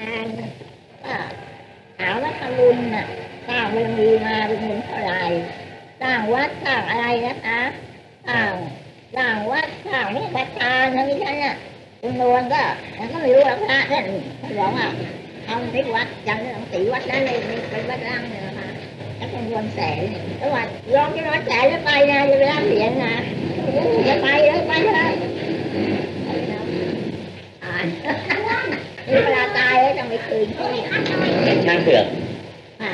อ่านก็ถามว่าทำบุญน่ะสร้างบารมีมาเป็นเงินเท่าไหร่สร้างวัดสร้างอะไรนะคะสร้างสร้างวัดสร้างนี่ประธานนะมิใช่เนี่ยจำนวนก็มันก็ไม่รู้แล้วพระท่านบอกว่าเอาที่วัดจำได้หนังสีวัดนั้นเลยเป็นวัดร่างเนี่ยนะคะแล้วจำนวนแสนเนี่ยแล้ววัดลองจำนวนแสนแล้วไปนะจะไปรับเหรียญนะจะไปแล้วไปเลยอ่านนี่ เวลาตายแล้วจะไม่คืนช่างเผือกอ่า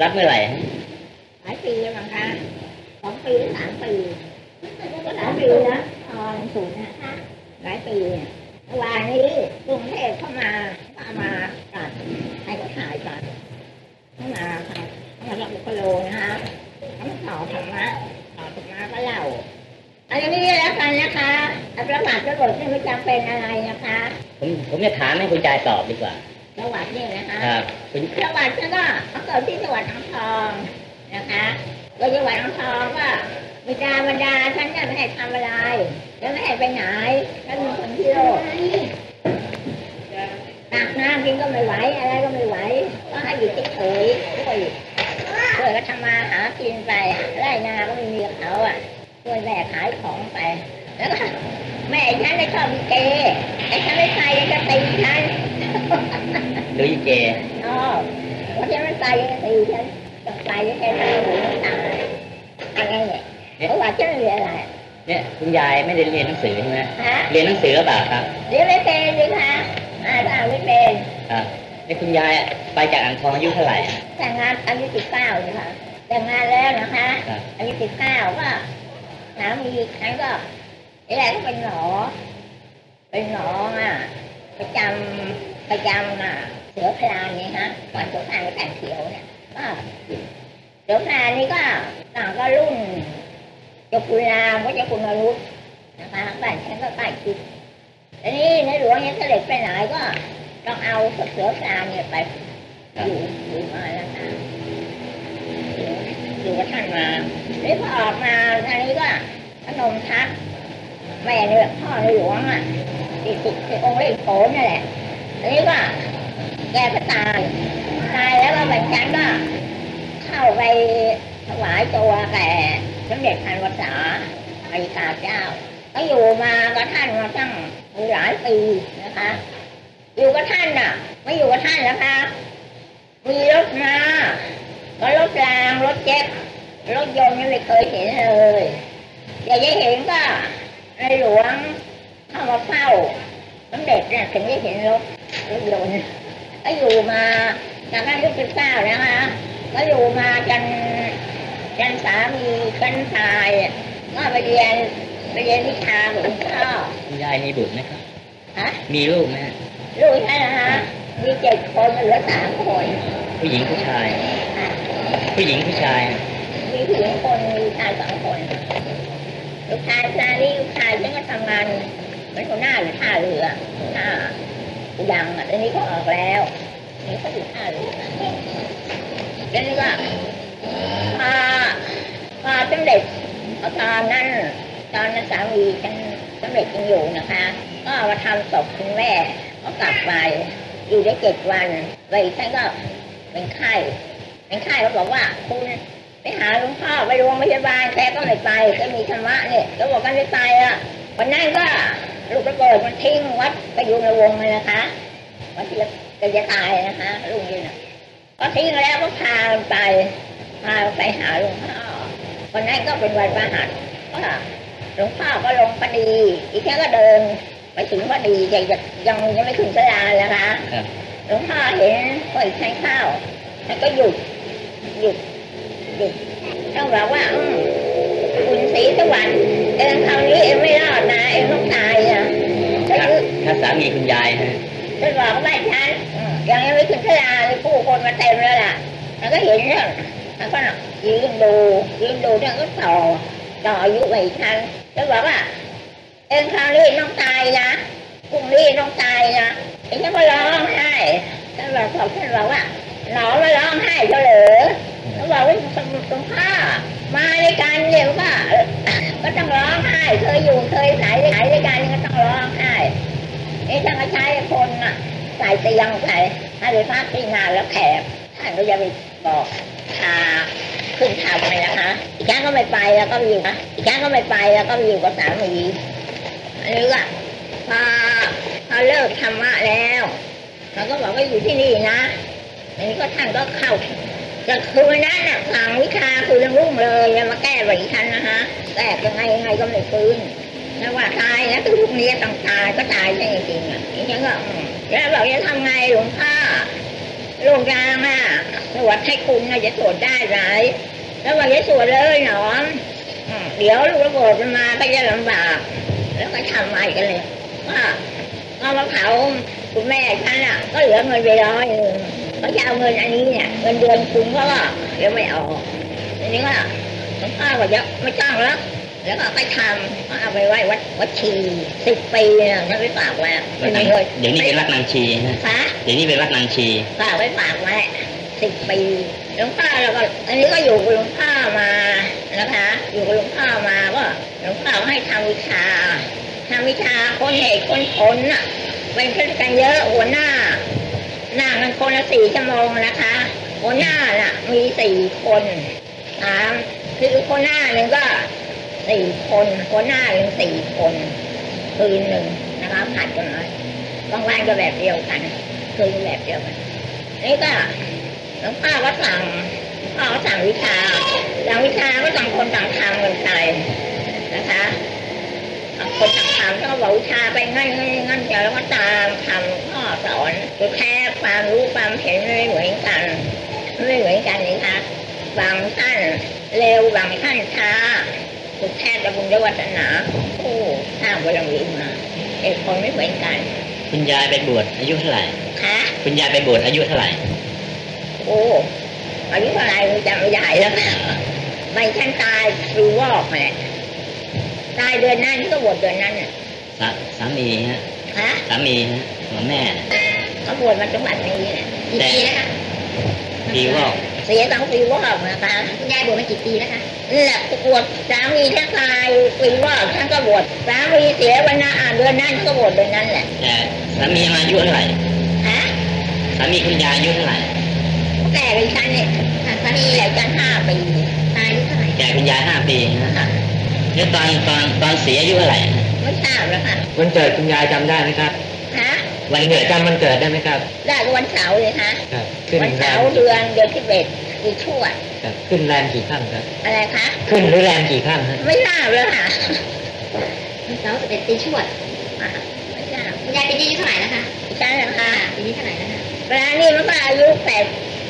รับเมื่อไหร่หลายปีแล้วมั้งคะสองปีหรือสามปีก็หลายปีนะตอนสูงนะคะหลายปีเนี่ยเมื่อวานนี้กรุงเทพเข้ามาเข้ามาตัดให้เขาถ่ายก่อนเข้ามาค่ะเข้ามาจากบุคโลนะคะเขามาต่อธรรมะต่อธรรมะก็เล่า อันนี้แล้วกันนะคะประวัติกระโดดนี่ไม่จำเป็นอะไรนะคะผมผมจะถามให้คุณยายตอบดีกว่าประวัตินี่นะคะครับคุณจังหวัดฉันก็เขาเกิดที่จังหวัดอ่างทองนะคะแล้วจังหวัดอ่างทองก็บิดาบรรดาฉันเนี่ยไม่ให้ทำอะไรแล้วไม่ให้ไปไหนฉันเป็นคนที่โลกตักน้ำกินก็ไม่ไหวอะไรก็ไม่ไหวก็ให้อยู่เฉยๆช่วยช่วยก็ทำมาหากินไปไร่นาก็ไม่มีกับเขาอะ ช่วยแม่ขายของไป แล้วก็แม่ฉันได้ชอบมีเกไอ้ฉันไม่ไปจะตีฉันดูยี่เจอ๋อเพราะฉะนั้นไปตีฉันต้องไปแค่นั้นหูน้ำตาอะไรเนี่ยเพราะว่าฉันเรียนอะไรเนี่ยคุณยายไม่ได้เรียนหนังสือใช่ไหมฮะเรียนหนังสือหรือเปล่าครับเรียนไม่เป็นสิคะอ่าถ้าอ่านไม่เป็นครับนี่คุณยายไปจากอ่างทองอายุเท่าไหร่อะแต่งงานอายุสิบเก้าเลยค่ะแต่งงานแล้วนะคะครับอายุสิบเก้าก็ สามีฉันก็ไอ้แรกก็เป็นหนอเป็นหนออะประจำประจำอะเสือพลานนี่ฮะก่อนเสือพลานก็แต่งเขียวเนี่ยก็เสือพลานนี่ก็ต่างก็รุ่นเจ้าคุณรามก็เจ้าคุณนรุษนะคะบ้านฉันก็ใกล้ชิดทีนี้ในหลวงเนี่ยเสด็จไปไหนก็ต้องเอาเสือพลานเนี่ยไปอยู่อยู่มาแล้วนะอยู่อยู่กับท่านมานี่พอออกมาทางนี้ก็ พนมทัพแม่เนี่ยพ่อในหลวงอะที่สุดที่องค์เล่นโขนนั่แหละอันนี้ก็แกก็ตายตายแล้วก็บรรชันก็เข้าไปถวายตัวแก่สมเด็จพันวษาอริกาเจ้าก็อยู่มากับท่านมาตั้งหลายปีนะคะ อยู่กับท่านน่ะ ไม่อยู่กับท่านนะคะ มีรถมาก็รถรางรถเจ็ตรถยนต์ยังไม่เคยเห็นเลย อยากจะเห็นก็ในหลวงเข้ามาเฝ้าสมเด็จเนี่ยถึงได้เห็นรถรถยนต์ก็อยู่มาจากนั้นยุคสิบเก้านะคะก็อยู่มาจนจนสามีกันตายก็ไปเรียนไปเรียนวิชาหลวงพ่อคุณยายมีบุตรไหมครับฮะมีลูกไหมฮะลูกใช่นะคะมีเจ็ดคนเหลือสามคนผู้หญิงผู้ชาย ผู้หญิงผู้ชายมีผู้หญิงคนมีชายสองคน ลูกชายชานี่ลูกชายฉันก็ทำงานเป็นหัวหน้าอยู่ท่าเรือหน้ายังอะตอนนี้ก็ออกแล้วนี่ก็อยู่ท่าเรือแล้วนี่ก็มามาสำเร็จตอนนั้นตอนนั้นสามีฉันสำเร็จยังอยู่นะคะ ก็มาทำศพคุณแม่ก็กลับไปอยู่ได้เจ็ดวันเลยฉันก็เป็นไข้เป็นไข้เขาบอกว่าคุณ หาหลวงพ่อไปโรงพยาบาลแกก็ไม่ไปแกมีธรรมะเนี่ยก็บอกกันไม่ไปอะวันนั้นก็ลูกระเบิดมันทิ้งวัดไปอยู่ในวงเลยนะคะวันที่จะจะตายนะคะลุงนี่นะก็ทิ้งแล้วก็พาไปพาไปหาหลวงพ่อวันนั้นก็เป็นวันประหัสก็หลวงพ่อก็ลงพอดีอีกแค่ก็เดินไปถึงพอดียังยังยังไม่ถึงสลานะคะครับหลวงพ่อเห็นเปิดใช้ข้าวแล้วก็หยุดหยุดหยุ ดต้องบอกว่าอืมคุณศรีสวัสดิ์เองคราวนี้เองไม่รอดนะ เองต้องตายอะก็ถ้ายืดถ้าสามีคุณยายฮะฉันบอกว่าฉันอืมยังไม่ถึงเวลาเลยผู้คนมาเต็มแล้วล่ะมันก็เห็นเนี่ยมันก็ยืนดูยืนดูเนี่ยก็ต่อต่ออายุไปอีกครั้งฉันบอกว่า เองคราวนี้ต้องตายนะพรุ่งนี้ต้องตายนะเองก็ร้องไห้ฉันบอกเขาฉันบอกว่าหนอมาร้องไห้เฉลยเขา บอกว่าสมุดตรงผ้ามาด้วยกันเดี๋ยวก็ก็ต้องร้องไห้เคยอยู่เคยสายสายด้วยกันก็ต้องร้องไห้เอ๊ะถ้ามาใช้คนน่ะใส่เตียงไปให้ไปพักที่นานแล้วแขกท่านก็จะไปบอกพาขึ้นทำเลยนะคะอีกครั้งก็ไม่ไปแล้วก็อยู่นะอีกครั้งก็ไม่ไปแล้วก็อยู่กับสามีอันนี้ก็พอพอเลิกธรรมะแล้วเขาก็บอกว่าอยู่ที่นี่นะอันนี้ก็ท่านก็เข้า จะคืนนั้นน่ะฟังวิชาคือเรื่องรุ่งเลยมาแก้ไว้ท่านนะคะแก้ยังไงยังไงก็ไม่ฟื้นแล้วว่าตายแล้วทุกนี้ต้องตายก็ตายใช่จริงอะอย่างนี้ก็แล้วบอกจะทำไงหลวงพ่อลูกยางอะสวดให้คุณนะจะสวดได้ไหมแล้วบอกจะสวดเลยหนอมเดี๋ยวลูกระเบิดมันมาก็จะลำบากแล้วก็ทำใหม่กันเลยว่าเอามาเผาคุณแม่ฉันอะ ก็เหลือเงินไปร้อยหนึ่ง ก็จะเอาเงินอันนี้เนี่ยเงินเดือนคุณก็เดี๋ยวไม่ออกทีนี้ก็หลวงพ่อก็จะไม่จ้างแล้วแล้วก็ไปทำก็เอาไปไว้วัดวัดชีสิบปีเนี่ยฉันไปฝากไว้วัดไม่นางเคยเดี๋ยวนี้เป็นวัดนางชีฮะฟ้าเดี๋ยวนี้เป็นวัดนางชีฝากไว้ฝากไว้สิบปีหลวงพ่อแล้วก็อันนี้ก็อยู่กับหลวงพ่อมานะคะ อยู่กับหลวงพ่อมาก็หลวงพ่อให้ทำวิชาทำวิชาคนเหตุคนผลน่ะเป็นขึ้นกันเยอะหัวหน้า นั่งกันคนละสี่ชั่วโมงนะคะหัวหน้าน่ะ มีสี่คนตามคือคนหน้าหนึ่งก็สี่คนหัวหน้าหนึ่งสี่คนคืนหนึ่งนะคะผัดกันมาบางวันก็แบบเดียวกันคืนแบบเดียวกันนี่ก็หลวงพ่อก็สั่งพ่อสั่งวิชาสั่งวิชาก็ต่งคนต่างทำกันไปนะคะ คนต่างทำก็บอกวิชาไปงั้นงั้นงั้นเดี๋ยวแล้วก็ตามทำพ่อสอนคือแค่ความรู้ความเห็นไม่เหมือนกันไม่เหมือนกันนี่คะบางท่านเร็วบางท่านช้าคือแค่จะบุญด้วยวัฒนาผู้สร้างบารมีมาเอกคนไม่เหมือนกัน คุณยายไปบวชอายุเท่าไหร่ค่ะคุณยายไปบวชอายุเท่าไหร่ โอ้อายุเท่าไหรจำไม่ได้แล้วค่ะไม่ฉันตายฟรีวอกมาแหละ ตายเดือนนั้นก็บวชเดือนนั้นน่ะสาสามีฮะฮะสามีฮะหัวแม่เขาบวชมาจังหวัดนี้แหละกี่ปีแล้วคะดีว่าเสียต้องฟรีวอกนะคะคุณยายบวชมากี่ปีแล้วคะนั่นแหละบวชสามีฉันตายฟรีวอกฉันก็บวชสามีเสียวันนั้นอะเดือนนั้นก็บวชเดือนนั้นแหละแต่สามีมาอายุเท่าไหร่ฮะสามีคุณยายอายุเท่าไหร่แก่เป็นฉันเนี่ยสามีแก่กันห้าปีตายอายุเท่าไหร่แก่คุณยายห้าปีฮะแล้ วตอนตอนตอนเสียอายุเท่าไหร่ไม่ทราบแล้วค่ะวันเกิดคุณยายจำได้ไหมครับฮะวันเกิเกิดดจำวันเกิดได้ไหมครับ ได้ก็วันเสาร์เลยค่ะครับขึ้นวันแรเสามร์เดือนเดือนที่เบ็ดกี่ชั่วครับขึ้นแรมกี่ค่ำครับ อะไรคะ ขึ้นหรือแรมกี่ค่ำฮะไม่ทราบเลยค่ะวันเสาร์สิบเอ็ดปีชวดอะไม่ทราบคุณยายปีนี้อายุเท่าไหร่แล้วคะใช่แล้วค่ะปีนี้เท่าไหร่แล้วคะเวลานี้มันก็อายุแปด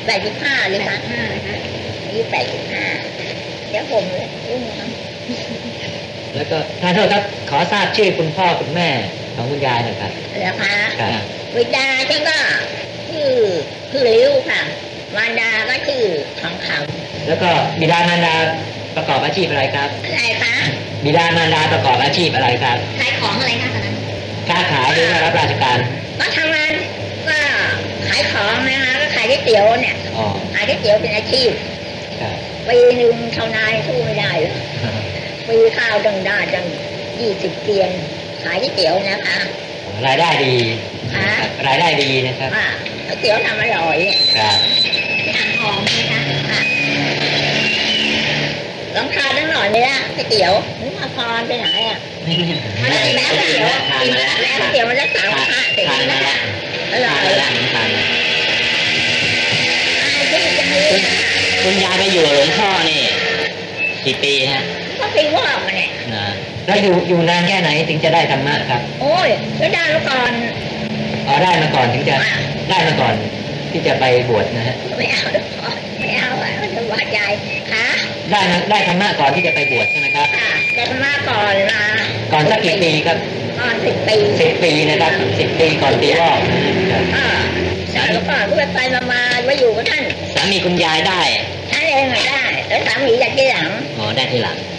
แปดสิบห้าเลยแปค่ะดห้านะคะอายุแปดสิบห้าเดี๋ยวผมเลยอุ้มครับ แล้วก็ท่านโทษครับขอทราบชื่อคุณพ่อคุณแม่ของคุณยายหน่อยครับแล้วค่ะครับวิดาฉันก็ชื่อชื่อลิ้วค่ะมารดาก็ชื่อทองคแล้วก็บิดามารดาประกอบอาชีพอะไรครับำอะไรคะบิดามารดาประกอบอาชีพอะไรครับขายของอะไรคะตอนนั้นค้าขายหรือว่ารับราชการก็ทำงานก็ขายของนะคะก็ขายก๋วยเตี๋ยวเนี่ยอ๋อขายก๋วยเตี๋ยวเป็นอาชีพครับปีหนึ่งเท่านายสู้ไม่ได้เลย ปีข้าวดังได้ดังยี่สิบเตียนขายก๋วยเตี๋ยวนะคะ รายได้ดีค่ะครับรายได้ดีนะครับว่าก๋วยเตี๋ยวทำอร่อยครับที่อ่างทองใช่ไหมคะค่ะลองทานตั้งหน่อยเลยนะก๋วยเตี๋ยวนึกว่าพรไปไหนอะมาแล้วกินแล้วก๋วยเตี๋ยวทานกินมาแล้แล้ววแล้วก๋วยเตี๋ยวมันจะสั่งพระติดทานมาแล้วอร่ทาอนยมาแล้วทานมาไอ้ที่จะมีคุณยายไปอยู่กับหลวงพ่อนี่กี่ปีฮะ ก็ปีวอกมาเนี่ยนะแล้วอยู่อยู่นานแค่ไหนถึงจะได้ธรรมะครับ โอ้ยแล้วได้มาก่อนอ๋อได้มาก่อนถึงจะอะได้มาก่อนที่จะไปบวชนะฮะไม่เอาแล้วพอไม่เอาอะมันจะบาดใจค่ะได้มาได้ธรรมะก่อนที่จะไปบวชใช่ไหมครับค่ะแต่มาก่อนมาก่อนสักกี่ปีครับก่อนสิบปีสิบปีนะครับสิบปีก่อนปีวอกนะครับอ่าแต่แล้วก่อนก็ไปมามามาอยู่กับท่านสามีคุณยายได้ท่านเองอะได้แล้วสามีจากที่หลังอ๋อได้ทีหลังอ่า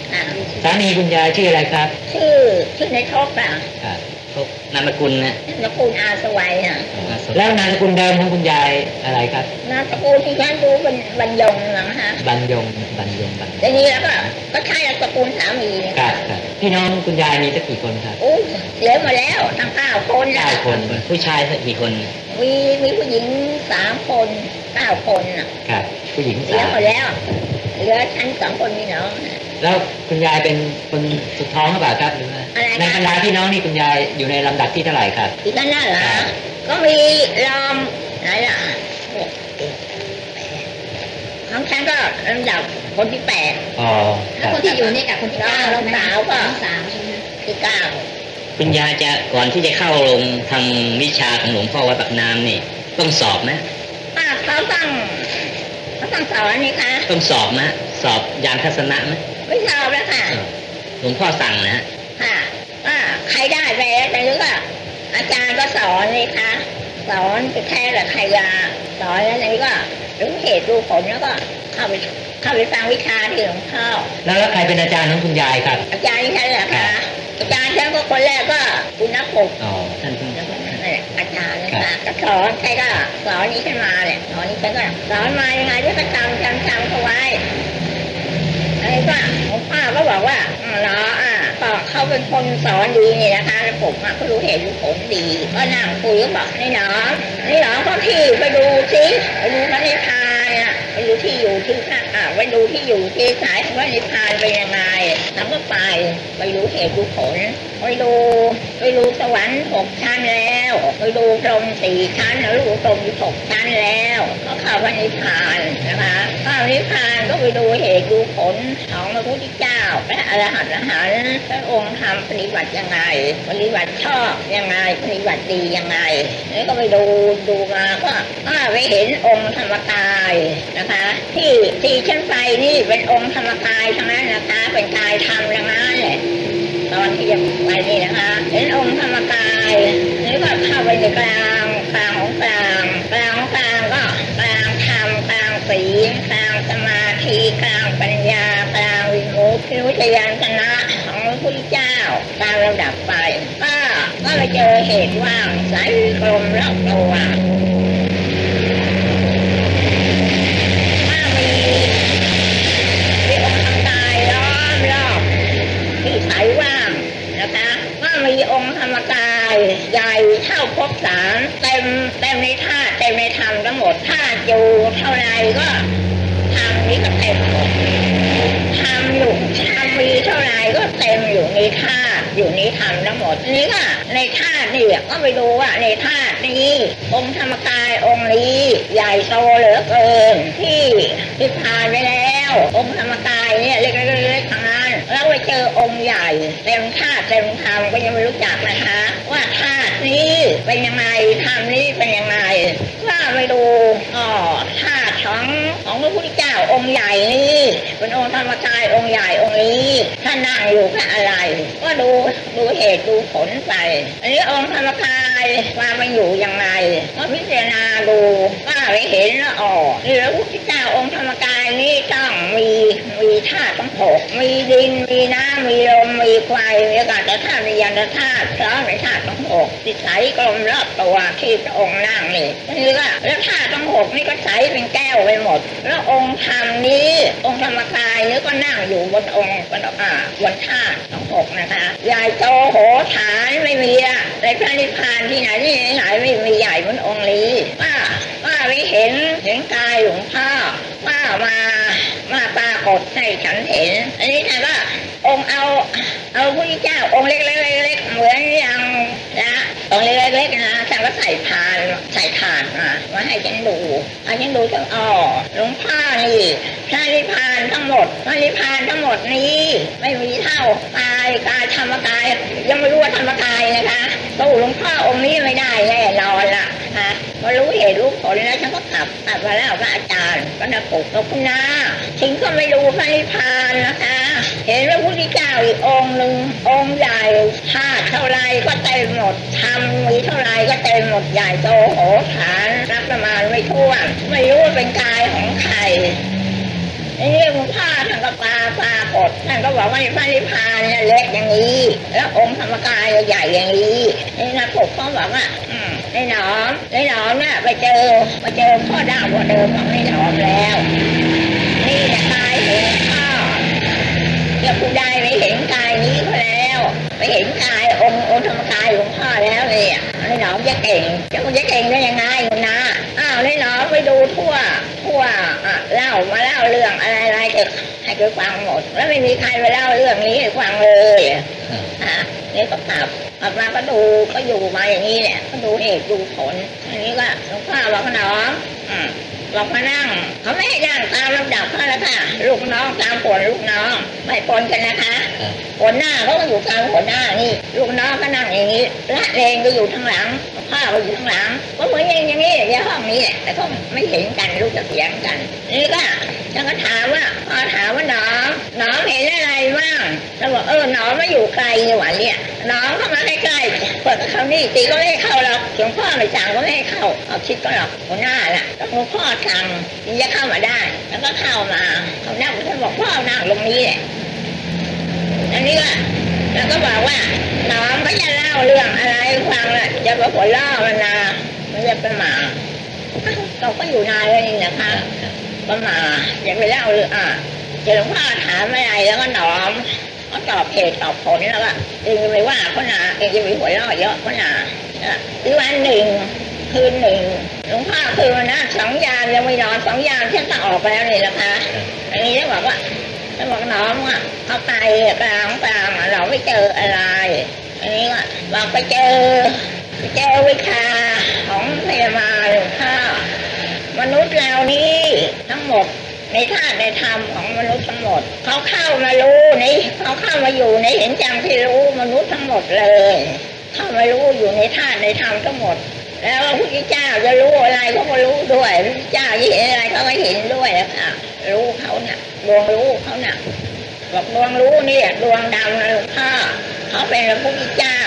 สามีคุณยายชื่ออะไรครับ ชื่อชื่อในทบอะครับทุกนามสกุลนะนกูลอาสวัยน่ะแล้วนามสกุลเดิมของคุณยายอะไรครับนามสกุลที่ฉันรู้เป็นบรรยงนะฮะบรรยงบรรยงบรรยงทีนี้แล้วก็ก็ใช่นามสกุลสามีเนี่ยครับครับพี่น้องคุณยายมีสักกี่คนครับอู้เสียมาแล้วทั้งเก้าคนนะเก้าคน ผู้ชายสักกี่คน มีมีผู้หญิงสามคนเก้าคนน่ะครับผู้หญิงเสียสามหมดแล้วเหลือฉันสองคนพี่น้องน่ะ แล้วคุณยายเป็นคนสุดท้องหรือเปล่าครับหรือว่าอะไรนะในบรรดาพี่น้องนี่คุณยายอยู่ในลำดับที่เท่าไหร่ครับอีกนั่นน่ะเหรอก็มีลอมไหนล่ะหกเจ็ดแปดของฉันก็ลำดับคนที่แปดอ๋อคแล้วรับคนที่อยู่นี่กับคนที่เก้าแล้วสาวก็น้องสาวใช่ไหมคะที่เก้าคุณยายจะก่อนที่จะเข้าลงทำวิชาของหลวงพ่อวัดปากน้ำนี่ ต้องสอบไหมป้าเขาต้องเขาต้องสอนนี่คะต้องสอบไหมสอบยานทัศนะไหม ไม่สอบแล้วค่ะหลวงพ่อสั่งนะฮะค่ะว่าใครได้ไปแล้วแต่รู้ว่าอาจารย์ก็สอนนี่คะสอนไปแค่ละใครยาสอนแล้วนี่ก็รู้เหตุรู้ผลแล้วก็เข้าไปเข้าไปฟังวิชาที่หลวงพ่อแล้วแล้วใครเป็นอาจารย์ของคุณยายครับ อาจารย์ฉันเหรอคะอาจารย์ฉันก็คนแรกก็คุณนักปกอ๋อท่านผู้นั่นแหละอาจารย์นะคะก็สอนใครก็สอนนี้ขึ้นมาเนี่ยสอนนี้ฉันก็สอนมายังไงที่ก็จำจำจำเขาไว้ ไอ้ก็หลวงป้าก็บอกว่าอ๋อเหรออะก็เขาเป็นคนสอนดีนี่นะคะแล้วผมอะก็รู้เหตุรู้ผลดี ก็นั่งคุยก็บอกนี่น้อนี่น้อก็พี่ไปดูสิไปดูพระนิพพาน ไปดูที่อยู่ที่ข้างอะไปดูที่อยู่ที่สายของพระนิพพานเป็นยังไงแล้วก็ไปไปรู้เหตุรู้ผลไปดูไปดูสวรรค์หกชั้นแล้วไปดูพรหมสี่ชั้นแล้วดูพรหมหกชั้นแล้วก็เข้าพระนิพพานนะคะเข้าพระนิพพานก็ไปดูเหตุดูผลของพระพุทธเจ้าและอรหันต์อรหันต์พระองค์ทำปฏิบัติยังไงปฏิบัติชอบยังไงปฏิบัติดียังไงแล้วก็ไปดูดูมาก็ก็ไปเห็นองค์ธรรมกายนะคะที่ที่ชั้นไปนี่เป็นองค์ธรรมกายทั้งนั้นนะคะ เป็นกายธรรมทั้งนั้นแหละตอนที่จะไปนี่นะคะเห็นองค์ธรรมกายนี่ก็เข้าไปในกลางกลางของกลางกลางของกลางก็กลางธรรมกลางศีลกลางสมาธิกลางปัญญากลางวิมุตติวิทยานชนะของพระเจ้าตามระดับไปก็ก็ไปเจอเหตุว่างสายกลมรอบตัว ใหญ่เท่าภพสามเต็มเต็มในธาตุเต็มในธรรมทั้งหมดธาตุอยู่เท่าไรก็ธรรมนี้ก็เต็มหมดธรรมอยู่ธรรมมีเท่าไรก็เต็มอยู่ในธาตุอยู่ในธรรมทั้งหมดนี่ก็ในธาตุนี่ก็ไปดูว่าในธาตุนี้องค์ธรรมกายองค์นี้ใหญ่โตเหลือเกินที่ที่ผ่านไปแล้วองค์ธรรมกายเนี่ยเล็กๆๆทั้งนั้นแล้วไปเจอองค์ใหญ่เต็มธาตุเต็มธรรมก็ยังไม่รู้จักนะคะ นี้เป็นยังไงธรรมนี้เป็นยังไงว่าไปดูอ๋อธาตุของของพระพุทธเจ้าองค์ใหญ่นี่เป็นองค์ธรรมกายองค์ใหญ่องค์นี้ท่านนั่งอยู่กับอะไร ก็ดูดูเหตุดูผลไปอันนี้องค์ธรรมกายว่ามันอยู่ยังไงก็พิจารณาดูว่า ไปเห็นแล้วอ๋อนี่พระพุทธเจ้าองค์ธรรมกายนี้ต้องมีมีธาตุทั้งหกมีดินมีน้ำมีลมมีไฟมีอากาศธาตุมียานธาตุพร้อมในธาตุทั้งหกที่ใสกลมรอบตัวที่พระองค์นั่งนี่นี่ก็แล้วธาตุทั้งหกนี่ก็ใสเป็นแก้วไปหมด แล้วองค์ธรรมนี้ องค์ธรรมกายนี่ก็นั่งอยู่บนองค์บนอ่าบนธาตุทั้งหกนะคะใหญ่โตโหฐานไม่มีอะในพระนิพพานที่ไหนที่ไหนไม่มีใหญ่เหมือนองค์นี้ว่า ว่าไปเห็นเห็นกายหลวงพ่อว่ามามาปรากฏให้ฉันเห็น อันนี้แต่ว่าองค์เอาเอาพระเจ้าองค์เล็กๆเล็กๆเหมือนอย่างนะองค์เล็กๆนะแต่ว่าใส่พานใส่ถาดมามาให้ฉันดูให้ฉันดูถึงอ๋อหลวงพ่อนี่พระนิพพานทั้งหมดพระนิพพานทั้งหมดนี้ ไม่มีเท่ากายกายธรรมกาย ยังไม่รู้ว่าธรรมกายนะคะสู้หลวงพ่อองค์นี้ไม่ได้แน่นอนละ นะพอรู้เหตุรู้ผลแล้วฉันก็กลับกลับมาแล้วพระอาจารย์ก็นะปลุกกับคุณนาถึงก็ไม่รู้พระนิพพานนะคะ เห็นว่าพระพุทธเจ้าอีกองหนึ่งองค์ใหญ่ธาตุเท่าไรก็เต็มหมดธรรมมีเท่าไรก็เต็มหมดใหญ่โตโหฐานนับประมาณไม่ถ้วนไม่รู้ว่าเป็นกายของใครนี่หลวงพ่อท่านก็ปาปรากฏท่านก็บอกว่าพระนิพพานเนี่ยเล็กอย่างนี้ แล้วองค์ธรรมกายใหญ่อย่างนี้นี่นะผมก็บอกว่า ในหนอมในหนอมเนี่ยไปเจอไปเจอพ่อดาวกว่าเดิมของในหนอมแล้ว นี่นะกายเห็นพ่อแล้วผู้ใดไม่เห็นกายนี้ก็แล้ว ไปเห็นกายองค์องค์ธรรมกายหลวงพ่อแล้วเนี่ยในหนอมจะเก่งจะคุณจะเก่งได้ยังไงคุณนะอ้าวในหนอมไปดูทั่วทั่วอะเล่ามาเล่าเรื่องอะไรอะไรๆให้ให้แกฟังหมด แล้วไม่มีใครไปเล่าเรื่องนี้ให้ฟังเลยอะนี่ก็กลับ กลับมาก็ดูก็อยู่มาอย่างนี้เนี่ยก็ดูเหตุดูผล อันนี้ก็หลวงพ่อบอกว่าน้องอืมบอกมานั่ง เขาไม่ให้นั่งตามลำดับเขาล้วค่ะ ลูกน้องตามผลลูกน้องไม่ปนกันนะคะครับหัวหน้าเขาก็อยู่กลางหัวหน้านี่ลูกน้องก็นั่งอย่างนี้ละเลงก็อยู่ข้างหลังพ่อก็อยู่ข้างหลังก็เหมือนอย่างอย่างนี้ในห้องนี้แต่ก็ไม่เห็นกันรู้จะเสียงกัน นี่ก็ ฉันก็ถามว่าพอถามว่าน้องน้องเห็นอะไรบ้างแล้วบอกเออน้องไม่อยู่ไกลนี่หว่าเนี่ยน้องเข้ามาใกล้ๆเปิดเขานี่ตีก็ไม่ให้เข้าหรอกหลวงพ่อไม่สั่งก็ไม่ให้เข้าเอาคิดก็หรอกหัวหน้าน่ะหลวงพ่อสั่งถึงจะเข้ามาได้ แล้วก็เข้ามาเขานั่งท่านบอกพ่อนั่งตรงนี้แหละอันนี้ก็แล้วก็บอกว่าน้องก็จะเล่าเรื่องอะไรฟังน่ะจะไปหัวล่อมันนะมันจะเป็นหมาเราก็อยู่นานแล้วนี่นะคะ ก็มาอย่าไปเล่าเรื่องอะเจะหลวงพ่อถามอะไรแล้วก็น้อมก็ตอบเหตุตอบผลแล้วก็เองจะไปว่าเขาหนาเองจะไปหัวล่อเยอะเขาหนาหรือวันหนึ่งคืนหนึ่งหลวงพ่อคืนนะสองยามยังไม่นอนสองยามฉันก็ออกไปแล้วนี่นะคะอันนี้ได้วบอกว่าแล้วบอกน้องว่าเขาไปกลางกลางเราไม่เจออะไรอันนี้ว่าบอกไปเจอไปเจอวิชาของพยาบาลหลวงพ่อมนุษย์เรานี้ หมด ในธาตุในธรรมของมนุษย์ทั้งหมด เขาเข้ามารู้ในเขาเข้ามาอยู่ในเห็นจำที่รู้มนุษย์ทั้งหมดเลย เข้ามารู้อยู่ในธาตุในธรรมทั้งหมด แล้วพระพุทธเจ้าจะรู้อะไรเขาก็รู้ด้วยพระพุทธเจ้าเห็นอะไรเขาก็เห็นด้วยนะคะรู้เขาน่ะดวงรู้เขาน่ะบอกดวงรู้เนี่ยดวงดำนะหลวงพ่อเขาเป็นพระพุทธเจ้า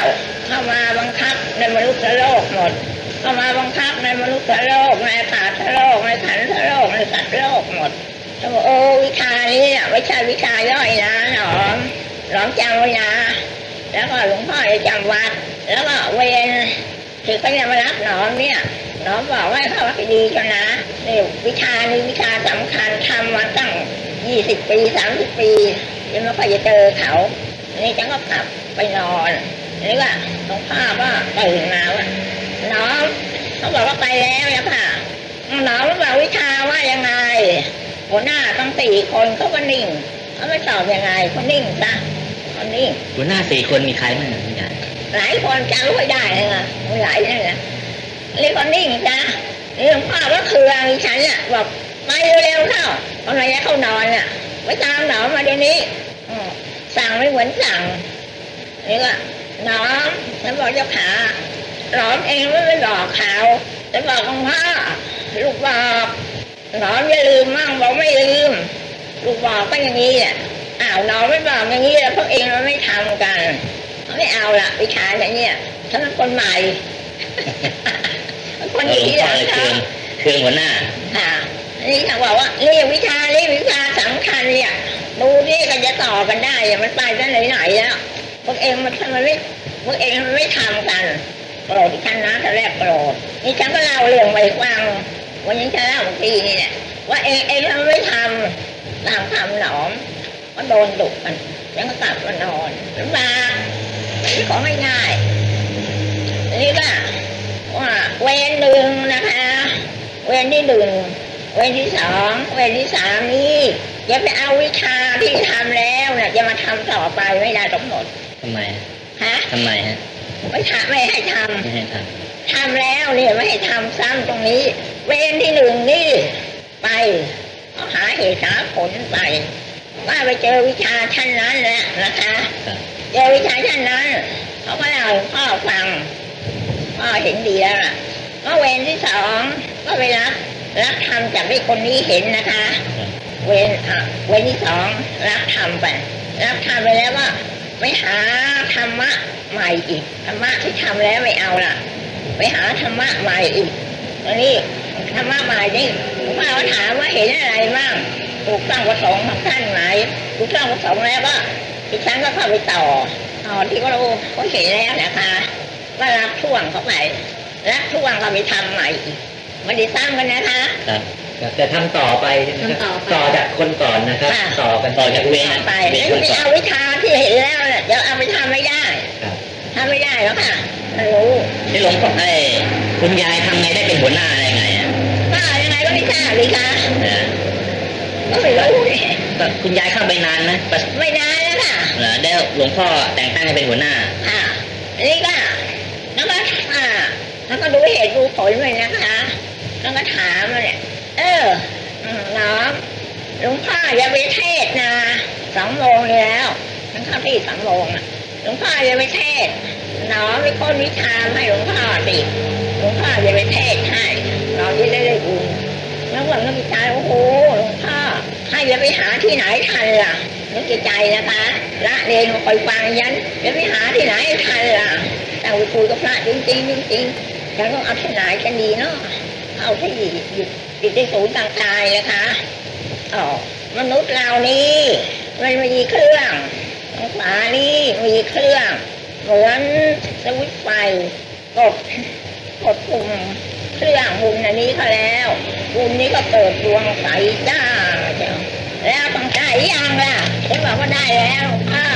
เข้ามาบังคับในมนุษย์โลกหมด เข้ามาบังคับในมนุษย์โลกในผาทโลกในขันธโลกในสัตว์โลกหมดเขาบอกโอ้วิชานี้เนี่ยไม่ใช่วิชาย่อยนะหนอมหนอมจำไว้นะแล้วก็หลวงพ่อจะจำวัด แล้วก็เวรคือเขาจะมารับหนอมเนี่ยหนอมบอกว่าเขาว่าดีกันนะนี่วิชานี้วิชาสำคัญทำมาตั้งยี่สิบปีสามสิบปียังไม่ค่อยจะเจอเขาอันนี่ฉันก็กลับไปนอนนี่ก็หลวงพ่อก็ตื่นมาว่า น้องเขาบอกว่าไปแล้วนะค่ะน้องบอกวิชาว่ายังไงหัวหน้าต้องสี่คนเขาก็นิ่งเขาไม่ตอบยังไงเขานิ่งจ้ะเขานิ่งหัวหน้าสี่คนมีใครบ้างคุณยายหลายคนจำไม่ได้เลยนะหลายนั่นนะเรียกว่านิ่งจ้ะนี่หลวงพ่อก็คือดิฉันเนี่ยบอกไปเร็วๆเข้าตอนระยะเข้านอนน่ะไปตามหนอมมาเดี๋ยวนี้อืมสั่งไม่เหมือนสั่งนี่ก็หนอมฉันบอกเจ้าขา หนอมเองไม่ไปบอกเขาฉันบอกหลวงพ่อลูกบอกหนอมอย่าลืมมั่งบอกไม่ลืม ลูกบอกก็อย่างนี้แหละอ้าวหนอมไม่บอกอย่างนี้แล้วพวกเองมันไม่ทำกัน ไม่เอาละวิชาฉันเนี่ยฉันเป็นคนใหม่คนหลวที่งหพ่อลังเลยเคเขารื่องเครื่องหัวหน้าค่ะอันนี้เขาบอกว่านี่วิชานี่วิชาสำคัญเนี่ยดูนี่ก็จะต่อกันได้อะมันไปได้ไหนๆแล้วพวกเองมันทำไมไม่พวกเองมันไม่ทำกัน โกรธที่ฉันนะตอนแรกโกรธนี่ฉันก็เล่าเรื่องไปฟังวันนี้ฉันเล่าบางทีนี่เนี่ยว่าเองเองทำไมไม่ทำตามคำหนอมก็โดนดุมันยังก็กลับมานอนลำบากนี่ของง่ายๆอันนี้ก็ว่าเวรหนึ่งนะคะ เวรที่หนึ่งเวรที่สองเวรที่สามนี้อย่าไปเอาวิชาที่ทำแล้วเนี่ยจะมาทำต่อไปไม่ได้ทั้งหมดทำไมฮะทำไมฮะ ไม่ทำไม่ให้ทไม่ให้ทำทำแล้วเนี่ยไม่ให้ทำซ้ำตรงนี้ เวรที่หนึ่งนี่ ไปเอาหาเหตุหาผลไปว่าไปเจอวิชาชั้นนั้นแหละนะคะำครับเจอวิชาชั้นนั้นเขาก็เล่าให้พ่อฟังพ่อเห็นดีแล้วล่ะว่าเวรที่สองก็ไปรับรับทำจากที่คนนี้เห็นนะคะ เวรอะเวรที่สองรับทำไปรับทำไปแล้วก็ไปหาธรรมะ ใหม่อีกธรรมะที่ทำแล้วไม่เอาล่ะ ไปหาธรรมะใหม่อีกอันนี้ธรรมะใหม่นี่หลวงพ่อถามว่าเห็นอะไรบ้างถูกต้องประสงค์ของท่านไหมถูกต้องประสงค์แล้วก็ดิฉันก็เข้าไปต่อตอนที่เขาเขาเห็นแล้วนะคะก็รับช่วงเข้าไปรับช่วงก็ไปทำใหม่อีกไมันได้ซ้ำกันนะคะครับครับแต่ทำต่อไปใช่ไหมครับทำต่อไปต่อจากคนก่อนนะครับค่ะต่อกันต่อจากเวรไปเป็แล้นวคนไม่ก่อนเอาวิชาที่เห็นแล้วเนี่ยเดี๋ยวเอาไปทำไม่ได้ ครับทำไม่ได้แล้วค่ะไม่รู้ที่หลวงพ่อไอ้คุณยายทำไงได้เป็นหัวหน้าได้ไงอะว่ายังไงก็ไม่ทราบเลยค่ะนะก็ไม่รู้นี่ก็คุณยายเข้าไปนานนะประไม่นานแล้วค่ะเหรอได้หลวงพ่อแต่งตั้งให้เป็นหัวหน้าค่ะอันนี้ก็แล้วก็อ่าแล้วก็ดูเหตุดูผลเลยนะคะแล้วก็ถามว่าเนี่ยเอออืมน้องหลวงพ่ออย่าไปเทศน์นะสองโมงแล้วมันเข้าที่สองโมงอะหลวงพ่ออย่าไปเทศ น์น้องมีคนวิชาให้หลวงพ่อดิหลวงพ่ออย่าไปเทศน์ให้เราจะได้ได้บุญแล้ววันก็มีใจโอ้โหหลวงพ่อให้อย่าไปหาที่ไหนทันล่ะนึกใจนะคะละเรียนคอยฟังยันอย่าไปหาที่ไหนทันล่ะแต่คุยกับพระจริงจริงจริงฉันต้องเอาที่ไหนกันดีเนาะเอาที่อยู่อยู่ในศูนย์ต่างๆนะคะอ๋อมนุษย์เรานี่มันมีเครื่องทางขวานี่มีเครื่อง เหมือนสวิตไฟกดกดปุ่มเครื่องปุ่มอันนี้เขาแล้วปุ่มนี้ก็เปิดดวงใสจ้าเจ้าแล้วต้องใจยังล่ะฉันบอกว่าได้แล้วค่ะ